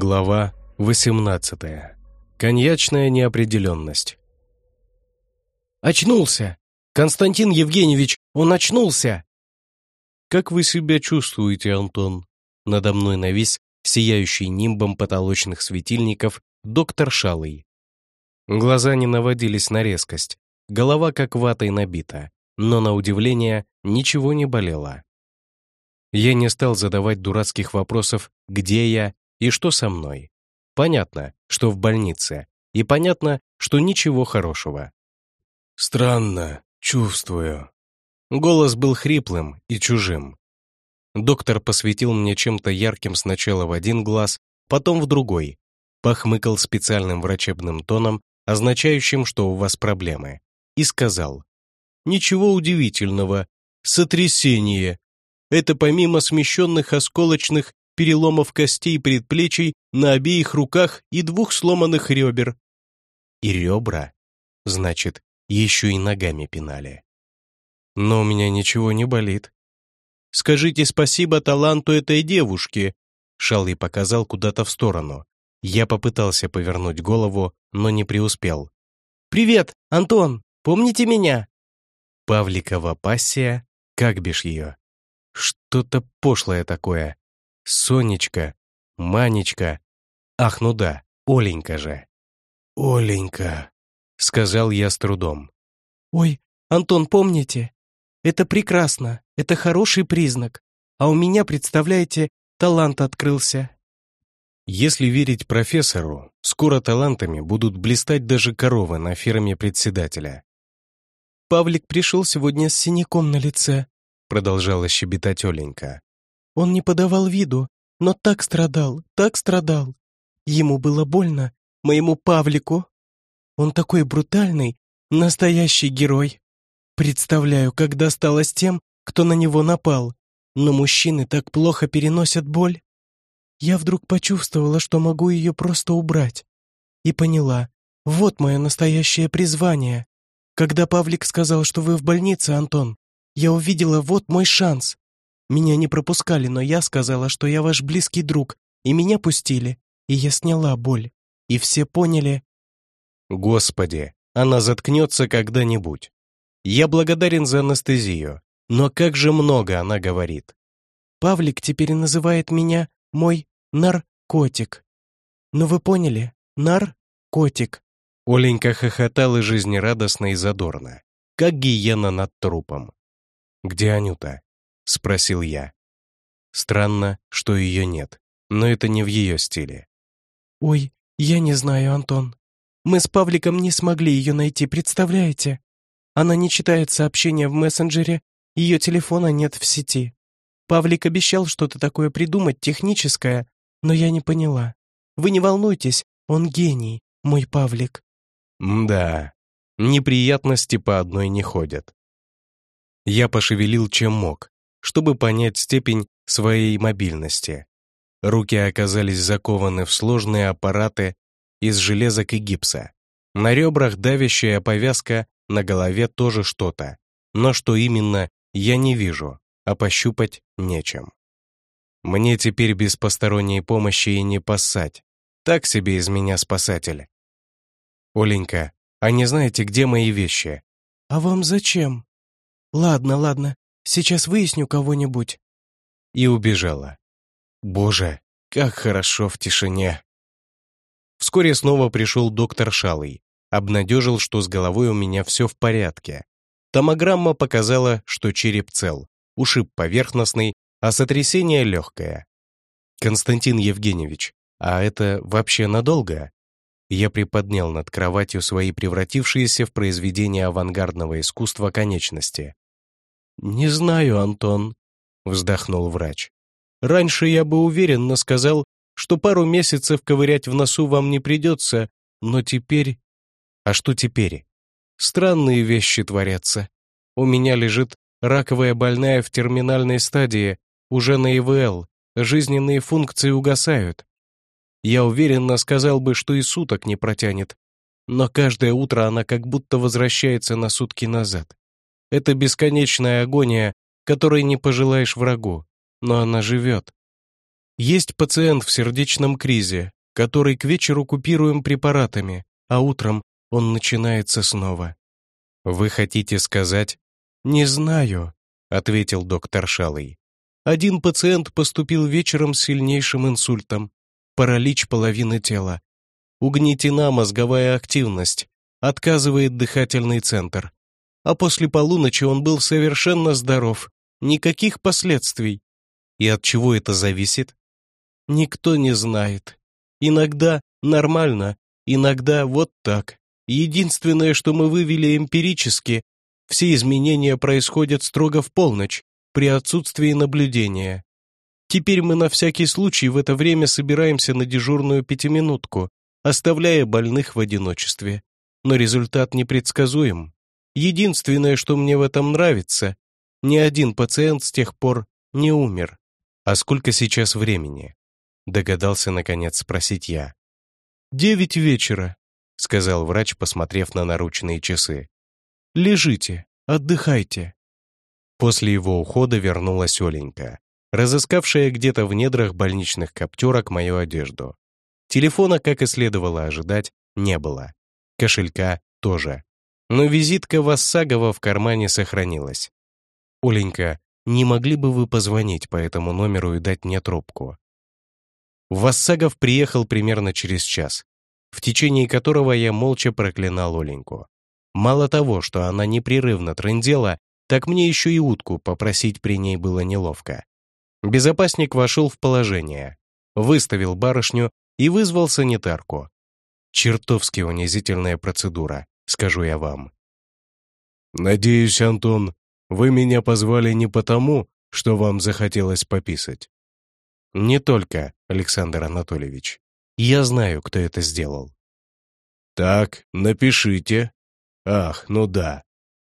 Глава 18. Коньячная неопределенность. «Очнулся! Константин Евгеньевич, он очнулся!» «Как вы себя чувствуете, Антон?» Надо мной навис сияющий нимбом потолочных светильников доктор Шалый. Глаза не наводились на резкость, голова как ватой набита, но, на удивление, ничего не болело. Я не стал задавать дурацких вопросов «где я?» И «что со мной?». Понятно, что в больнице, и понятно, что ничего хорошего. «Странно, чувствую». Голос был хриплым и чужим. Доктор посветил мне чем-то ярким сначала в один глаз, потом в другой, похмыкал специальным врачебным тоном, означающим, что у вас проблемы, и сказал, «Ничего удивительного, сотрясение. Это помимо смещенных осколочных переломов костей предплечий на обеих руках и двух сломанных ребер». И ребра? Значит, еще и ногами пинали. Но у меня ничего не болит. Скажите спасибо таланту этой девушки. Шалый показал куда-то в сторону. Я попытался повернуть голову, но не преуспел. «Привет, Антон! Помните меня?» Павликова пассия, как бишь ее? Что-то пошлое такое. Сонечка, Манечка. Ах, ну да, Оленька же. «Оленька», — сказал я с трудом. «Ой, Антон, помните? Это прекрасно, это хороший признак. А у меня, представляете, талант открылся». Если верить профессору, скоро талантами будут блистать даже коровы на ферме председателя. «Павлик пришел сегодня с синяком на лице», продолжала щебетать Оленька. «Он не подавал виду, но так страдал, так страдал. Ему было больно, моему Павлику. Он такой брутальный, настоящий герой. Представляю, как досталось тем, кто на него напал. Но мужчины так плохо переносят боль. Я вдруг почувствовала, что могу ее просто убрать. И поняла, вот мое настоящее призвание. Когда Павлик сказал, что вы в больнице, Антон, я увидела, вот мой шанс. Меня не пропускали, но я сказала, что я ваш близкий друг, и меня пустили, и я сняла боль. И все поняли... Господи, она заткнется когда-нибудь. Я благодарен за анестезию, но как же много она говорит. Павлик теперь называет меня мой наркотик. Ну вы поняли, наркотик. Оленька хохотала жизнерадостно и задорно, как гиена над трупом. «Где Анюта?» — спросил я. Странно, что ее нет, но это не в ее стиле. «Ой, я не знаю, Антон. Мы с Павликом не смогли ее найти, представляете? Она не читает сообщения в мессенджере, ее телефона нет в сети. Павлик обещал что-то такое придумать, техническое, но я не поняла. Вы не волнуйтесь, он гений, мой Павлик». «Да, неприятности по одной не ходят». Я пошевелил чем мог, чтобы понять степень своей мобильности. Руки оказались закованы в сложные аппараты из железок и гипса. На ребрах давящая повязка, на голове тоже что-то. Но что именно, я не вижу, а пощупать нечем. Мне теперь без посторонней помощи и не поссать. Так себе из меня спасатель. Оленька, а не знаете, где мои вещи? А вам зачем? Ладно, ладно, сейчас выясню кого-нибудь. И убежала. Боже, как хорошо в тишине. Вскоре снова пришел доктор Шалый. Обнадежил, что с головой у меня все в порядке. Томограмма показала, что череп цел, ушиб поверхностный, а сотрясение легкое. Константин Евгеньевич, а это вообще надолго? Я приподнял над кроватью свои превратившиеся в произведение авангардного искусства конечности. «Не знаю, Антон», — вздохнул врач. «Раньше я бы уверенно сказал, что пару месяцев ковырять в носу вам не придется, но теперь...» «А что теперь?» «Странные вещи творятся. У меня лежит раковая больная в терминальной стадии, уже на ИВЛ, жизненные функции угасают. Я уверенно сказал бы, что и суток не протянет. Но каждое утро она как будто возвращается на сутки назад. Это бесконечная агония, которой не пожелаешь врагу, но она живет. Есть пациент в сердечном кризе, который к вечеру купируем препаратами, а утром он начинается снова. Вы хотите сказать? Не знаю, ответил доктор Шалый. Один пациент поступил вечером с сильнейшим инсультом, паралич половины тела. Угнетена мозговая активность, отказывает дыхательный центр. А после полуночи он был совершенно здоров, никаких последствий. И от чего это зависит? Никто не знает. Иногда нормально, иногда вот так. Единственное, что мы вывели эмпирически, все изменения происходят строго в полночь, при отсутствии наблюдения. Теперь мы на всякий случай в это время собираемся на дежурную пятиминутку, оставляя больных в одиночестве. Но результат непредсказуем. Единственное, что мне в этом нравится, ни один пациент с тех пор не умер. А сколько сейчас времени? Догадался, наконец, спросить я. «Девять вечера», — сказал врач, посмотрев на наручные часы. «Лежите, отдыхайте». После его ухода вернулась Оленька, разыскавшая где-то в недрах больничных коптерок мою одежду. Телефона, как и следовало ожидать, не было. Кошелька тоже. Но визитка Вассагова в кармане сохранилась. «Оленька, не могли бы вы позвонить по этому номеру и дать мне трубку?» Вассагов приехал примерно через час, в течение которого я молча проклинал Оленьку. Мало того, что она непрерывно трындела, так мне еще и утку попросить при ней было неловко. Безопасник вошел в положение, выставил барышню и вызвал санитарку. Чертовски унизительная процедура, скажу я вам. «Надеюсь, Антон, вы меня позвали не потому, что вам захотелось пописать?» «Не только, Александр Анатольевич. Я знаю, кто это сделал». «Так, напишите. Ах, ну да.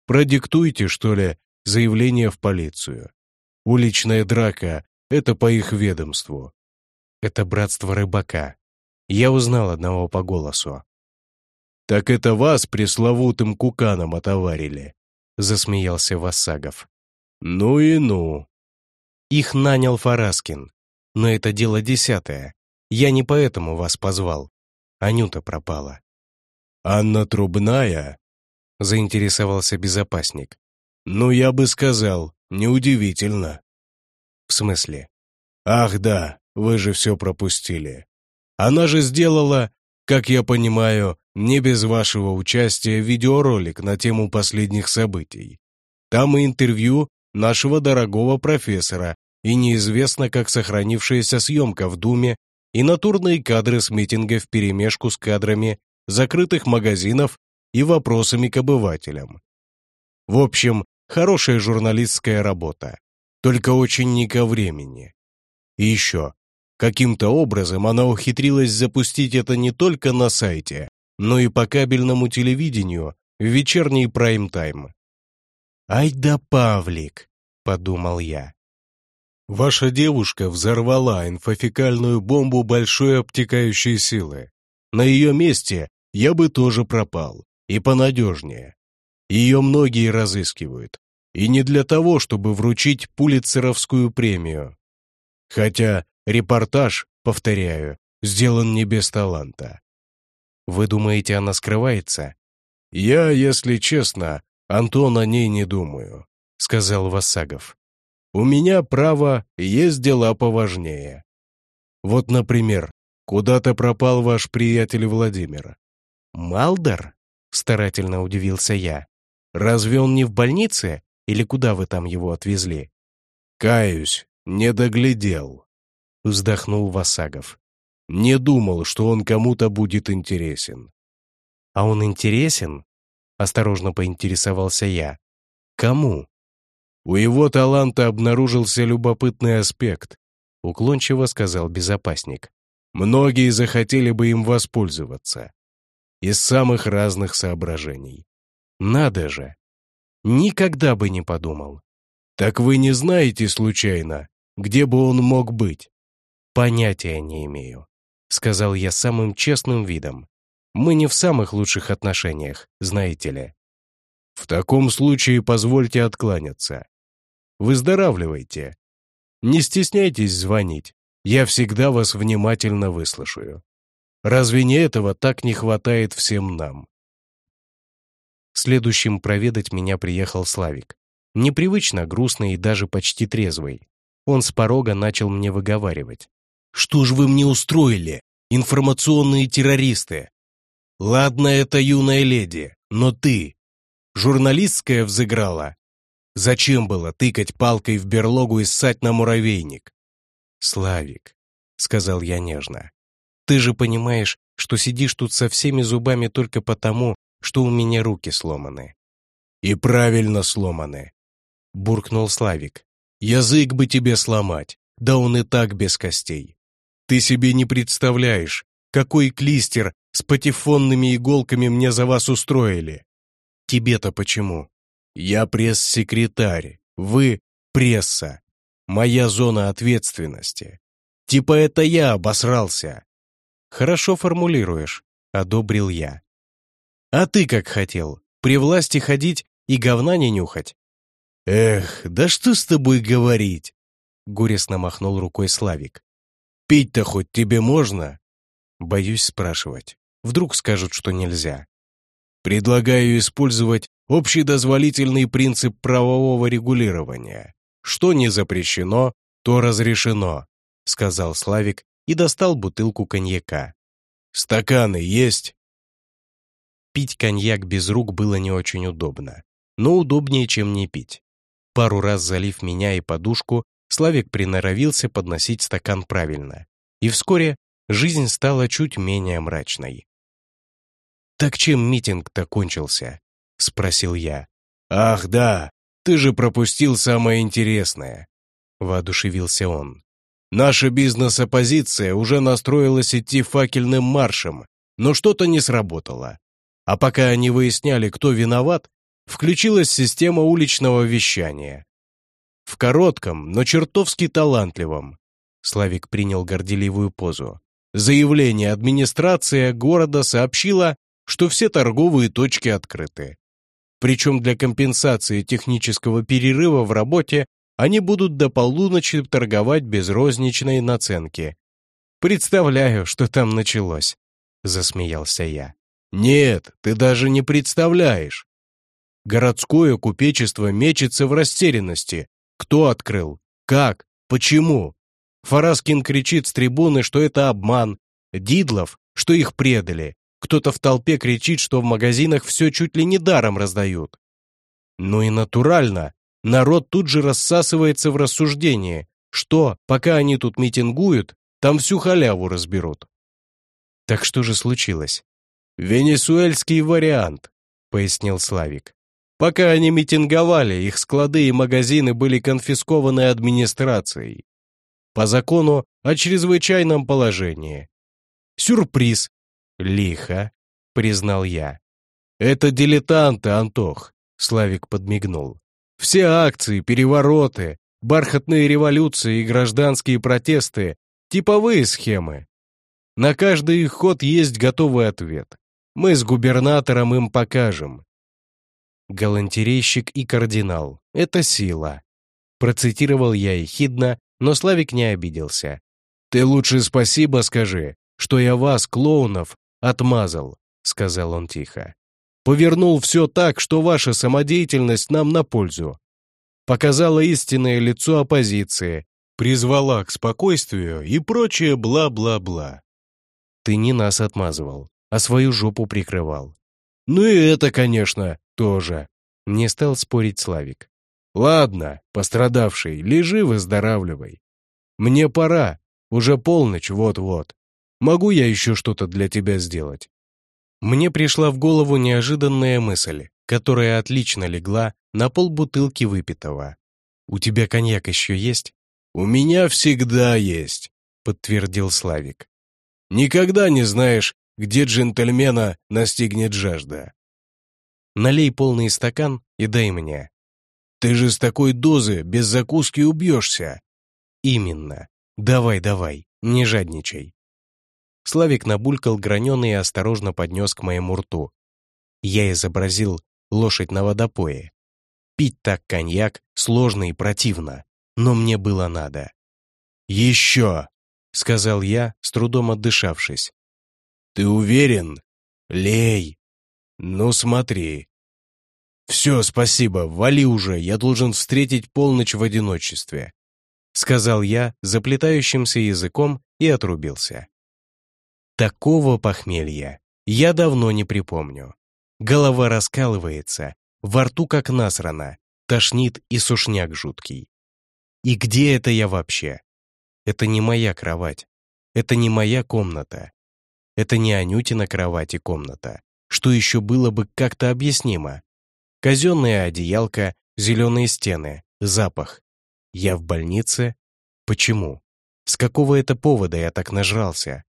Продиктуйте, что ли, заявление в полицию. Уличная драка — это по их ведомству». «Это братство рыбака. Я узнал одного по голосу». «Так это вас пресловутым куканом отоварили», — засмеялся Вассагов. «Ну и ну». Их нанял Фараскин. Но это дело десятое. Я не поэтому вас позвал. Анюта пропала. «Анна Трубная?» — заинтересовался безопасник. «Ну, я бы сказал, неудивительно». «В смысле?» «Ах да, вы же все пропустили. Она же сделала, как я понимаю, не без вашего участия видеоролик на тему последних событий. Там и интервью нашего дорогого профессора, и неизвестно, как сохранившаяся съемка в Думе, и натурные кадры с митинга вперемешку с кадрами закрытых магазинов и вопросами к обывателям. В общем, хорошая журналистская работа, только очень не ко времени. И еще, каким-то образом она ухитрилась запустить это не только на сайте, но и по кабельному телевидению в вечерний прайм-тайм. «Ай да Павлик!» — подумал я. Ваша девушка взорвала инфофекальную бомбу большой обтекающей силы. На ее месте я бы тоже пропал, и понадежнее. Ее многие разыскивают, и не для того, чтобы вручить пулицеровскую премию. Хотя репортаж, повторяю, сделан не без таланта. Вы думаете, она скрывается? Я, если честно, Антон о ней не думаю, сказал Васагов. У меня, право, есть дела поважнее. Вот, например, куда-то пропал ваш приятель Владимир. Малдер? Старательно удивился я. Разве он не в больнице? Или куда вы там его отвезли? Каюсь, не доглядел. Вздохнул Васагов. Не думал, что он кому-то будет интересен. А он интересен? Осторожно поинтересовался я. Кому? У его таланта обнаружился любопытный аспект, уклончиво сказал безопасник. Многие захотели бы им воспользоваться. Из самых разных соображений. Надо же! Никогда бы не подумал. Так вы не знаете, случайно, где бы он мог быть? Понятия не имею, сказал я самым честным видом. Мы не в самых лучших отношениях, знаете ли. В таком случае позвольте откланяться. Выздоравливайте. Не стесняйтесь звонить. я всегда вас внимательно выслушаю. Разве не этого так не хватает всем нам? Следующим проведать меня приехал Славик. Непривычно грустный и даже почти трезвый. Он с порога начал мне выговаривать. «Что ж вы мне устроили, информационные террористы? Ладно, это юная леди, но ты, журналистская взыграла. Зачем было тыкать палкой в берлогу и ссать на муравейник?» «Славик», — сказал я нежно, «ты же понимаешь, что сидишь тут со всеми зубами только потому, что у меня руки сломаны». «И правильно сломаны», — буркнул Славик. «Язык бы тебе сломать, да он и так без костей. Ты себе не представляешь, какой клистер с патефонными иголками мне за вас устроили. Тебе-то почему? Я пресс-секретарь, вы — пресса. Моя зона ответственности. Типа это я обосрался. Хорошо формулируешь, одобрил я. А ты как хотел, при власти ходить и говна не нюхать? Эх, да что с тобой говорить? Горестно махнул рукой Славик. Пить-то хоть тебе можно? Боюсь спрашивать. Вдруг скажут, что нельзя. Предлагаю использовать общедозволительный принцип правового регулирования. Что не запрещено, то разрешено, сказал Славик и достал бутылку коньяка. Стаканы есть? Пить коньяк без рук было не очень удобно, но удобнее, чем не пить. Пару раз залив меня и подушку, Славик приноровился подносить стакан правильно. И вскоре жизнь стала чуть менее мрачной. «Так чем митинг-то кончился?» — спросил я. «Ах, да, ты же пропустил самое интересное», — воодушевился он. «Наша бизнес-оппозиция уже настроилась идти факельным маршем, но что-то не сработало. А пока они выясняли, кто виноват, включилась система уличного вещания. В коротком, но чертовски талантливом. Славик принял горделивую позу. Заявление администрация города сообщила, что все торговые точки открыты. Причем для компенсации технического перерыва в работе они будут до полуночи торговать без розничной наценки. «Представляю, что там началось», — засмеялся я. «Нет, ты даже не представляешь. Городское купечество мечется в растерянности. Кто открыл? Как? Почему? Фараскин кричит с трибуны, что это обман. Дидлов, что их предали. Кто-то в толпе кричит, что в магазинах все чуть ли не даром раздают. Ну и натурально, народ тут же рассасывается в рассуждении, что, пока они тут митингуют, там всю халяву разберут. Так что же случилось? «Венесуэльский вариант», — пояснил Славик. «Пока они митинговали, их склады и магазины были конфискованы администрацией по закону о чрезвычайном положении. Сюрприз. Лихо, признал я. Это дилетанты, Антох, Славик подмигнул. Все акции, перевороты, бархатные революции и гражданские протесты — типовые схемы. На каждый их ход есть готовый ответ. Мы с губернатором им покажем. Галантерейщик и кардинал — это сила. Процитировал я ехидно но Славик не обиделся. «Ты лучше спасибо скажи, что я вас, клоунов, отмазал», — сказал он тихо. «Повернул все так, что ваша самодеятельность нам на пользу. Показала истинное лицо оппозиции, призвала к спокойствию и прочее бла-бла-бла. Ты не нас отмазывал, а свою жопу прикрывал. Ну и это, конечно, тоже. Не стал спорить Славик. Ладно, пострадавший, лежи, выздоравливай. Мне пора, уже полночь, вот-вот. Могу я еще что-то для тебя сделать?» Мне пришла в голову неожиданная мысль, которая отлично легла на полбутылки выпитого. «У тебя коньяк еще есть?» «У меня всегда есть», — подтвердил Славик. «Никогда не знаешь, где джентльмена настигнет жажда». «Налей полный стакан и дай мне», ты же с такой дозы без закуски убьешься. Именно. Давай, давай, не жадничай. Славик набулькал граненый и осторожно поднес к моему рту. Я изобразил лошадь на водопое. Пить так коньяк сложно и противно, но мне было надо. «Еще!» сказал я, с трудом отдышавшись. «Ты уверен? Лей! Ну смотри!» «Все, спасибо, вали уже, я должен встретить полночь в одиночестве», сказал я заплетающимся языком и отрубился. Такого похмелья я давно не припомню. Голова раскалывается, во рту как насрано, тошнит и сушняк жуткий. И где это я вообще? Это не моя кровать. Это не моя комната. Это не Анютина кровать и комната. Что еще было бы как-то объяснимо? Казенная одеялка, зеленые стены, запах. Я в больнице? Почему? С какого это повода я так нажрался?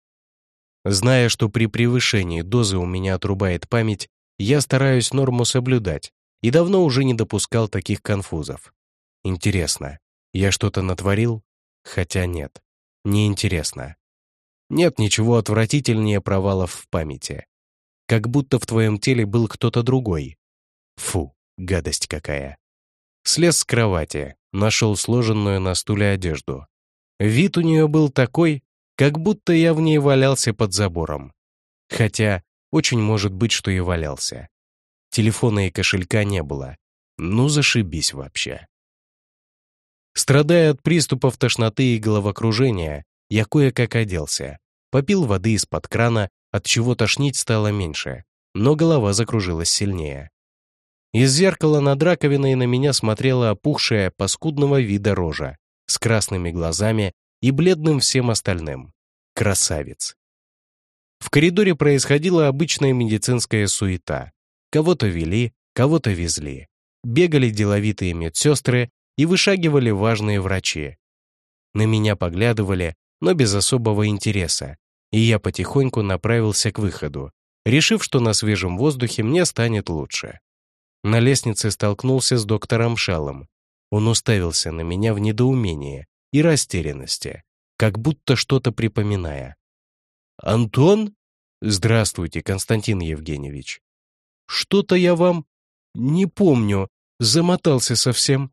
Зная, что при превышении дозы у меня отрубает память, я стараюсь норму соблюдать и давно уже не допускал таких конфузов. Интересно, я что-то натворил? Хотя нет, неинтересно. Нет ничего отвратительнее провалов в памяти. Как будто в твоем теле был кто-то другой. Фу, гадость какая. Слез с кровати, нашел сложенную на стуле одежду. Вид у нее был такой, как будто я в ней валялся под забором. Хотя, очень может быть, что и валялся. Телефона и кошелька не было. Ну, зашибись вообще. Страдая от приступов тошноты и головокружения, я кое-как оделся. Попил воды из-под крана, от чего тошнить стало меньше, но голова закружилась сильнее. Из зеркала над раковиной на меня смотрела опухшая, паскудного вида рожа, с красными глазами и бледным всем остальным. Красавец. В коридоре происходила обычная медицинская суета. Кого-то вели, кого-то везли. Бегали деловитые медсестры и вышагивали важные врачи. На меня поглядывали, но без особого интереса, и я потихоньку направился к выходу, решив, что на свежем воздухе мне станет лучше. На лестнице столкнулся с доктором Шалом. Он уставился на меня в недоумении и растерянности, как будто что-то припоминая. «Антон?» «Здравствуйте, Константин Евгеньевич». «Что-то я вам не помню, замотался совсем.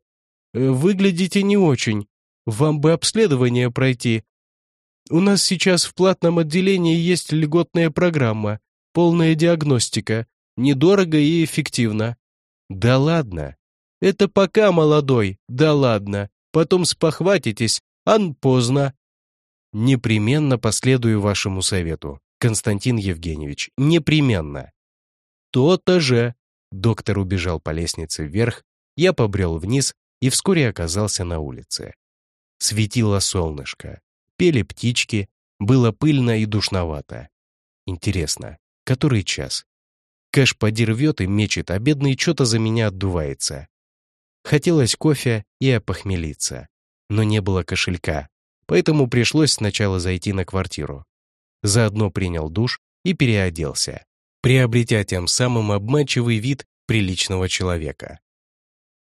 Э, выглядите не очень. Вам бы обследование пройти. У нас сейчас в платном отделении есть льготная программа, полная диагностика, недорого и эффективно. Да ладно. Это пока молодой, да ладно. Потом спохватитесь, ан поздно. Непременно последую вашему совету, Константин Евгеньевич, непременно. То-то же. Доктор убежал по лестнице вверх, я побрел вниз и вскоре оказался на улице. Светило солнышко, пели птички, было пыльно и душновато. Интересно, который час? Кэш поди и мечет, а бедный что-то за меня отдувается. Хотелось кофе и опохмелиться, но не было кошелька, поэтому пришлось сначала зайти на квартиру. Заодно принял душ и переоделся, приобретя тем самым обманчивый вид приличного человека.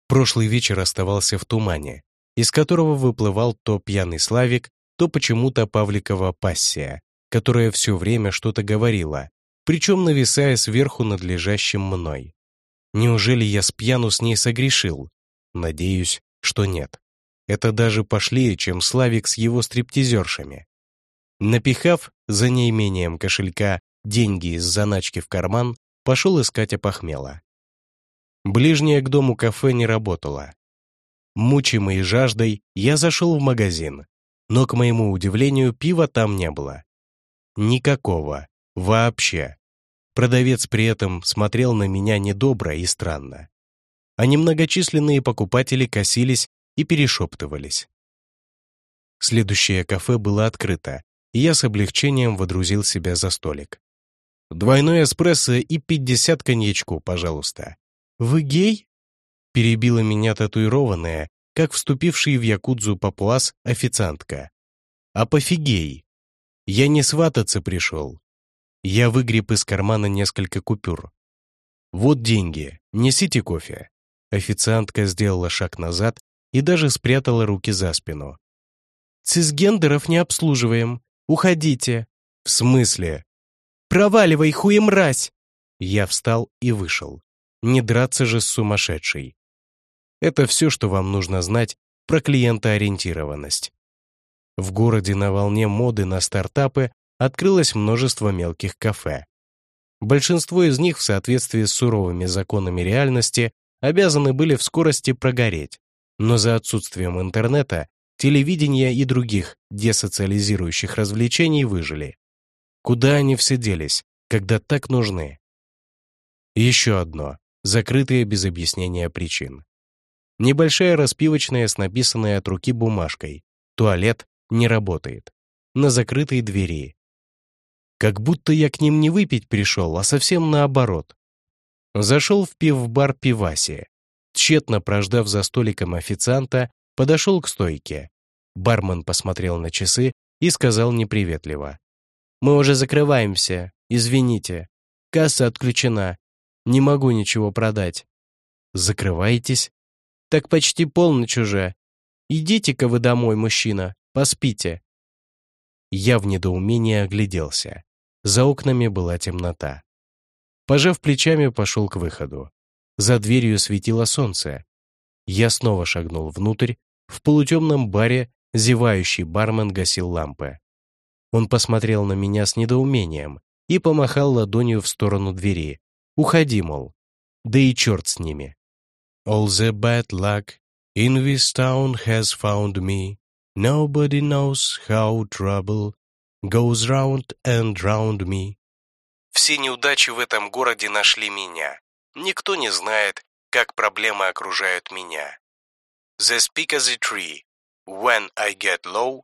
Прошлый вечер оставался в тумане, из которого выплывал то пьяный Славик, то почему-то Павликова пассия, которая все время что-то говорила, причем нависая сверху над лежащим мной. Неужели я с пьяну с ней согрешил? Надеюсь, что нет. Это даже пошлее, чем Славик с его стриптизершами. Напихав за неимением кошелька деньги из заначки в карман, пошел искать опохмела. Ближнее к дому кафе не работало. Мучимый жаждой, я зашел в магазин, но, к моему удивлению, пива там не было. Никакого. Вообще. Продавец при этом смотрел на меня недобро и странно. А немногочисленные покупатели косились и перешептывались. Следующее кафе было открыто, и я с облегчением водрузил себя за столик. «Двойной эспрессо и пятьдесят коньячку, пожалуйста», «Вы гей?» — перебила меня татуированная, как вступивший в якудзу папуас официантка. «А пофигей! Я не свататься пришел. Я выгреб из кармана несколько купюр. Вот деньги, несите кофе». Официантка сделала шаг назад и даже спрятала руки за спину. «Цисгендеров не обслуживаем. Уходите». «В смысле?» «Проваливай, хуемразь!» Я встал и вышел. Не драться же с сумасшедшей. Это все, что вам нужно знать про клиентоориентированность. В городе на волне моды на стартапы открылось множество мелких кафе. Большинство из них в соответствии с суровыми законами реальности обязаны были в скорости прогореть, но за отсутствием интернета, телевидения и других десоциализирующих развлечений выжили. Куда они все делись, когда так нужны? Еще одно, закрытое без объяснения причин. Небольшая распивочная с написанной от руки бумажкой. Туалет не работает. На закрытой двери. Как будто я к ним не выпить пришел, а совсем наоборот. Зашел в пивбар пиваси. Тщетно прождав за столиком официанта, подошел к стойке. Бармен посмотрел на часы и сказал неприветливо. «Мы уже закрываемся, извините. Касса отключена. Не могу ничего продать». «Закрываетесь?» «Так почти полночь уже. Идите-ка вы домой, мужчина, поспите». Я в недоумении огляделся. За окнами была темнота. Пожав плечами, пошел к выходу. За дверью светило солнце. Я снова шагнул внутрь. В полутемном баре зевающий бармен гасил лампы. Он посмотрел на меня с недоумением и помахал ладонью в сторону двери. «Уходи, мол. Да и черт с ними». All the bad luck in this town has found me. Nobody knows how trouble goes round and round me. Все неудачи в этом городе нашли меня. Никто не знает, как проблемы окружают меня. The speak as a tree. When I get low,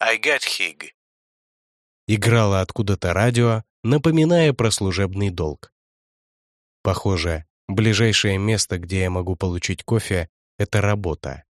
I get hig. Играло откуда-то радио, напоминая про служебный долг. Похоже, ближайшее место, где я могу получить кофе, это работа.